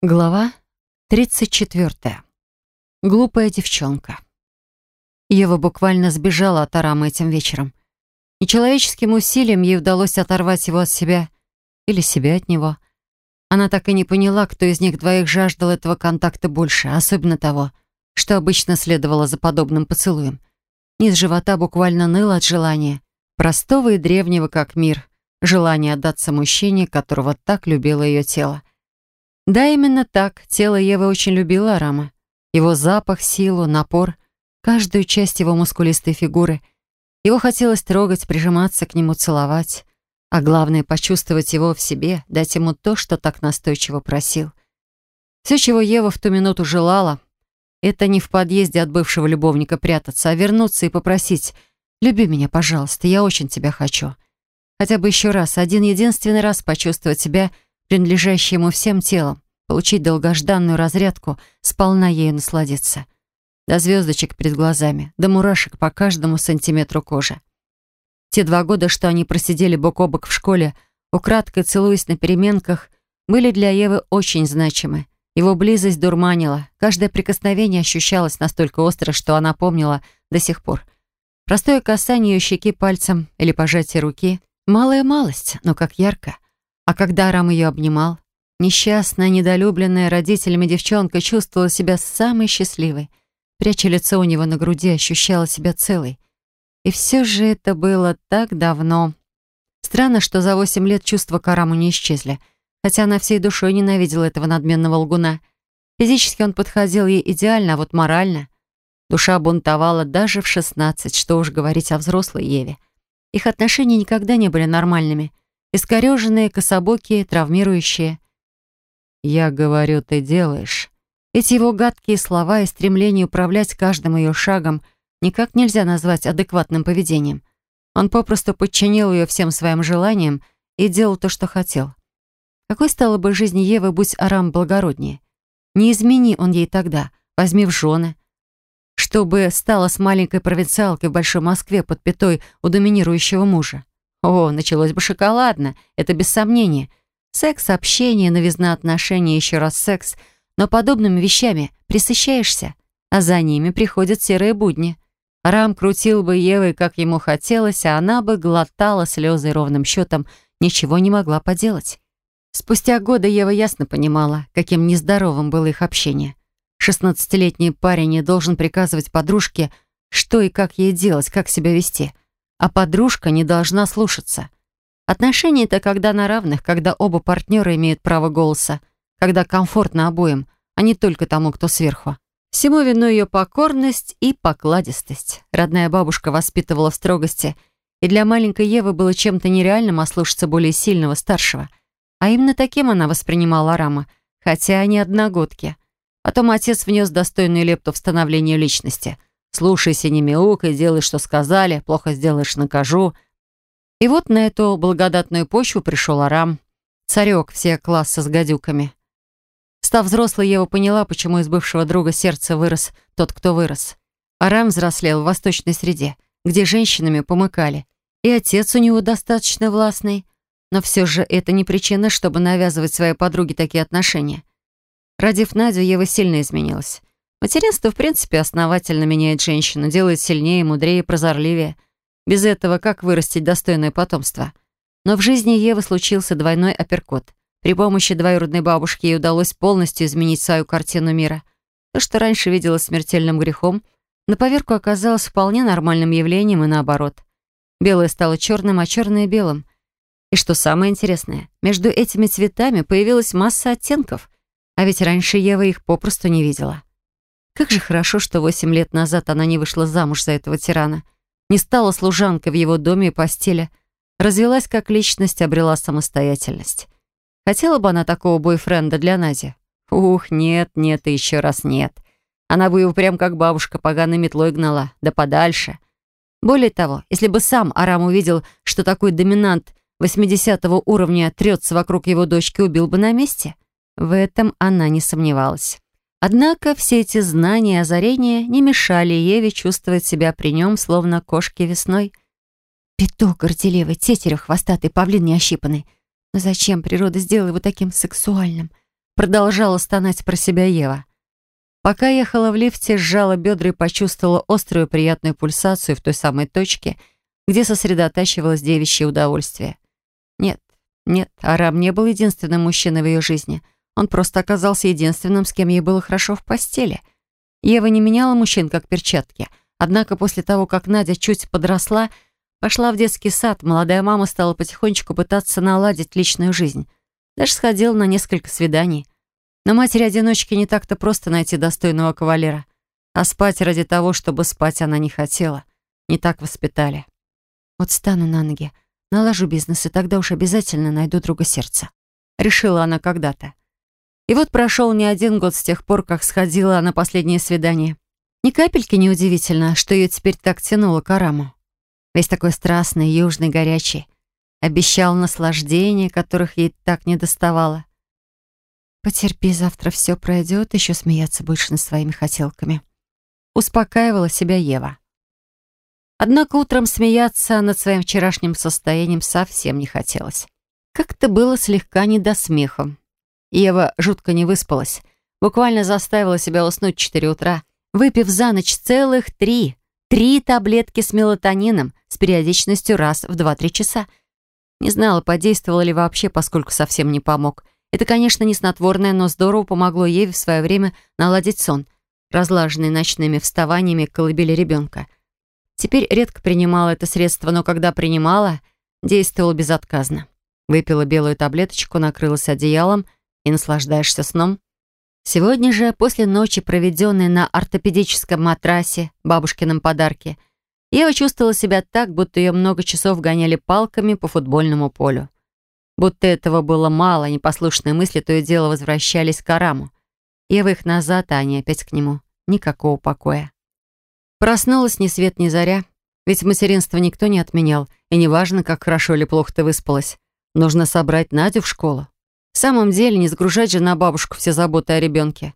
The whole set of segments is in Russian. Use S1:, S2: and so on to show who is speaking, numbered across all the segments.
S1: Глава 34. Глупая девчонка. Ева буквально сбежала от Арама этим вечером. Нечеловеческим усилием ей удалось оторвать его от себя или себя от него. Она так и не поняла, кто из них двоих жаждал этого контакта больше, особенно того, что обычно следовало за подобным поцелуем. Низ живота буквально ныл от желания, простого и древнего как мир, желания отдаться мужчине, которого так любило ее тело. Да, именно так. Тело Евы очень любило Арама. Его запах, силу, напор, каждую часть его мускулистой фигуры. Его хотелось трогать, прижиматься к нему, целовать. А главное, почувствовать его в себе, дать ему то, что так настойчиво просил. Все, чего Ева в ту минуту желала, это не в подъезде от бывшего любовника прятаться, а вернуться и попросить «Люби меня, пожалуйста, я очень тебя хочу». Хотя бы еще раз, один единственный раз почувствовать себя принадлежащей ему всем телом, получить долгожданную разрядку, сполна ею насладиться. До звездочек перед глазами, до мурашек по каждому сантиметру кожи. Те два года, что они просидели бок о бок в школе, украдкой целуясь на переменках, были для Евы очень значимы. Его близость дурманила, каждое прикосновение ощущалось настолько остро, что она помнила до сих пор. Простое касание ее щеки пальцем или пожатие руки — малая малость, но как ярко — а когда Рам ее обнимал, несчастная, недолюбленная родителями девчонка чувствовала себя самой счастливой. Пряча лицо у него на груди, ощущала себя целой. И все же это было так давно. Странно, что за восемь лет чувства к Араму не исчезли, хотя она всей душой ненавидела этого надменного лгуна. Физически он подходил ей идеально, а вот морально... Душа бунтовала даже в шестнадцать, что уж говорить о взрослой Еве. Их отношения никогда не были нормальными — Искореженные, кособокие, травмирующие. «Я говорю, ты делаешь». Эти его гадкие слова и стремление управлять каждым ее шагом никак нельзя назвать адекватным поведением. Он попросту подчинил ее всем своим желаниям и делал то, что хотел. Какой стала бы жизнь Евы, будь Арам благороднее? Не измени он ей тогда, возьми в жены. Чтобы стала с маленькой провинциалкой в Большой Москве под пятой у доминирующего мужа. О, началось бы шоколадно, это без сомнения. Секс, общение, новизна отношений, еще раз секс. Но подобными вещами присыщаешься, а за ними приходят серые будни. Рам крутил бы Евой, как ему хотелось, а она бы глотала слезы ровным счетом, ничего не могла поделать. Спустя годы Ева ясно понимала, каким нездоровым было их общение. Шестнадцатилетний парень не должен приказывать подружке, что и как ей делать, как себя вести — а подружка не должна слушаться. Отношения — это когда на равных, когда оба партнера имеют право голоса, когда комфортно обоим, а не только тому, кто сверху. Всему вину ее покорность и покладистость. Родная бабушка воспитывала в строгости, и для маленькой Евы было чем-то нереальным ослушаться более сильного, старшего. А именно таким она воспринимала Рама, хотя они одногодки. Потом отец внес достойную лепту в становление личности — Слушайся, не мяукай, делай, что сказали, плохо сделаешь, накажу. И вот на эту благодатную почву пришел Арам. Царек все класса с гадюками. Став взрослой, Ева поняла, почему из бывшего друга сердца вырос тот, кто вырос. Арам взрослел в восточной среде, где женщинами помыкали. И отец у него достаточно властный. Но все же это не причина, чтобы навязывать своей подруге такие отношения. Родив Надю, Ева сильно изменилась. Материнство, в принципе, основательно меняет женщину, делает сильнее, мудрее, прозорливее. Без этого как вырастить достойное потомство? Но в жизни Евы случился двойной апперкот. При помощи двоюродной бабушки ей удалось полностью изменить свою картину мира. То, что раньше видела смертельным грехом, на поверку оказалось вполне нормальным явлением и наоборот. Белое стало черным, а черное — белым. И что самое интересное, между этими цветами появилась масса оттенков, а ведь раньше Ева их попросту не видела. Как же хорошо, что восемь лет назад она не вышла замуж за этого тирана, не стала служанкой в его доме и постели, развелась как личность, обрела самостоятельность. Хотела бы она такого бойфренда для Нади? Ух, нет, нет и еще раз нет. Она бы его прям как бабушка поганой метлой гнала, да подальше. Более того, если бы сам Арам увидел, что такой доминант 80 уровня трется вокруг его дочки, убил бы на месте. В этом она не сомневалась. Однако все эти знания и озарения не мешали Еве чувствовать себя при нем, словно кошки весной. Петух горделивый, тетерев хвостатый, павлин неощипанный. Но зачем природа сделала его таким сексуальным? продолжала стонать про себя Ева. Пока ехала в лифте, сжала бедра и почувствовала острую приятную пульсацию в той самой точке, где сосредотачивалось девичье удовольствие. Нет, нет, Арам не был единственным мужчиной в ее жизни. Он просто оказался единственным, с кем ей было хорошо в постели. Ева не меняла мужчин, как перчатки. Однако после того, как Надя чуть подросла, пошла в детский сад, молодая мама стала потихонечку пытаться наладить личную жизнь. Даже сходила на несколько свиданий. Но матери-одиночки не так-то просто найти достойного кавалера. А спать ради того, чтобы спать она не хотела. Не так воспитали. Вот стану на ноги, налажу бизнес, и тогда уж обязательно найду друга сердца. Решила она когда-то. И вот прошел не один год с тех пор, как сходила на последнее свидание. Ни капельки не удивительно, что ее теперь так тянуло к Араму. Весь такой страстный, южный, горячий. Обещал наслаждения, которых ей так не доставало. «Потерпи, завтра все пройдет, еще смеяться будешь над своими хотелками». Успокаивала себя Ева. Однако утром смеяться над своим вчерашним состоянием совсем не хотелось. Как-то было слегка не до смеха. Ева жутко не выспалась. Буквально заставила себя уснуть в 4 утра, выпив за ночь целых три. Три таблетки с мелатонином с периодичностью раз в 2-3 часа. Не знала, подействовало ли вообще, поскольку совсем не помог. Это, конечно, не снотворное, но здорово помогло ей в свое время наладить сон, разлаженный ночными вставаниями колыбели ребенка. Теперь редко принимала это средство, но когда принимала, действовала безотказно. Выпила белую таблеточку, накрылась одеялом и наслаждаешься сном. Сегодня же, после ночи, проведенной на ортопедическом матрасе, бабушкином подарке, Ева чувствовала себя так, будто ее много часов гоняли палками по футбольному полю. Будто этого было мало, непослушные мысли то и дело возвращались к Араму. Ева их назад, а они опять к нему. Никакого покоя. Проснулась ни свет ни заря, ведь материнство никто не отменял, и неважно, как хорошо или плохо ты выспалась. Нужно собрать Надю в школу. В самом деле, не сгружать же на бабушку все заботы о ребенке.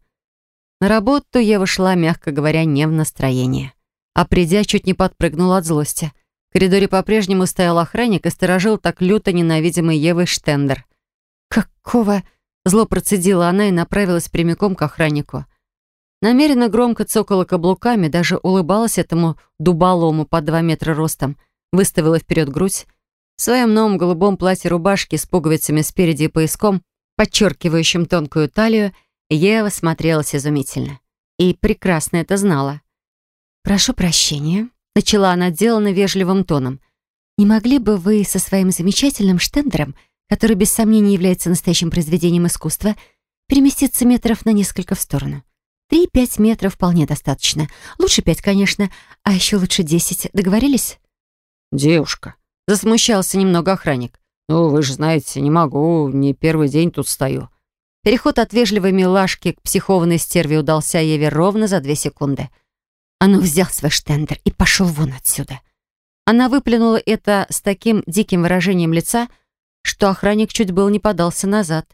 S1: На работу Ева шла, мягко говоря, не в настроении а придя, чуть не подпрыгнула от злости. В коридоре по-прежнему стоял охранник и сторожил так люто ненавидимый Евой штендер. «Какого?» — зло процедила она и направилась прямиком к охраннику. Намеренно громко цокала каблуками, даже улыбалась этому дуболому по два метра ростом, выставила вперед грудь. В своем новом голубом платье-рубашке с пуговицами спереди и пояском, подчеркивающим тонкую талию, Ева смотрелась изумительно. И прекрасно это знала. «Прошу прощения», — начала она деланно вежливым тоном. «Не могли бы вы со своим замечательным штендером, который без сомнения является настоящим произведением искусства, переместиться метров на несколько в сторону? Три-пять метров вполне достаточно. Лучше пять, конечно, а еще лучше десять. Договорились?»
S2: «Девушка», — засмущался немного охранник. «Ну, вы же знаете, не могу, не первый день тут стою».
S1: Переход от вежливой милашки к психованной стерве удался Еве ровно за две секунды — а ну, взял свой штендер и пошел вон отсюда. Она выплюнула это с таким диким выражением лица, что охранник чуть было не подался назад.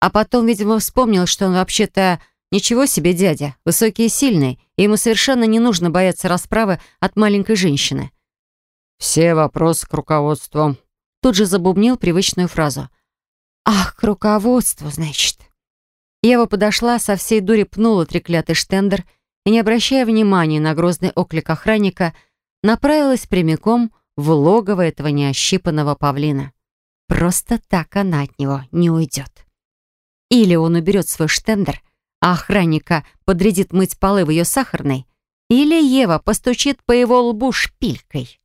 S1: А потом, видимо, вспомнил, что он вообще-то ничего себе дядя, высокий и сильный, и ему совершенно не нужно бояться расправы от маленькой женщины.
S2: «Все вопросы к руководству».
S1: Тут же забубнил привычную фразу. «Ах, к руководству, значит». Ева подошла, со всей дури пнула треклятый штендер — и, не обращая внимания на грозный оклик охранника, направилась прямиком в логово этого неощипанного павлина. Просто так она от него не уйдет. Или он уберет свой штендер, а охранника подрядит мыть полы в ее сахарной, или Ева постучит по его лбу шпилькой.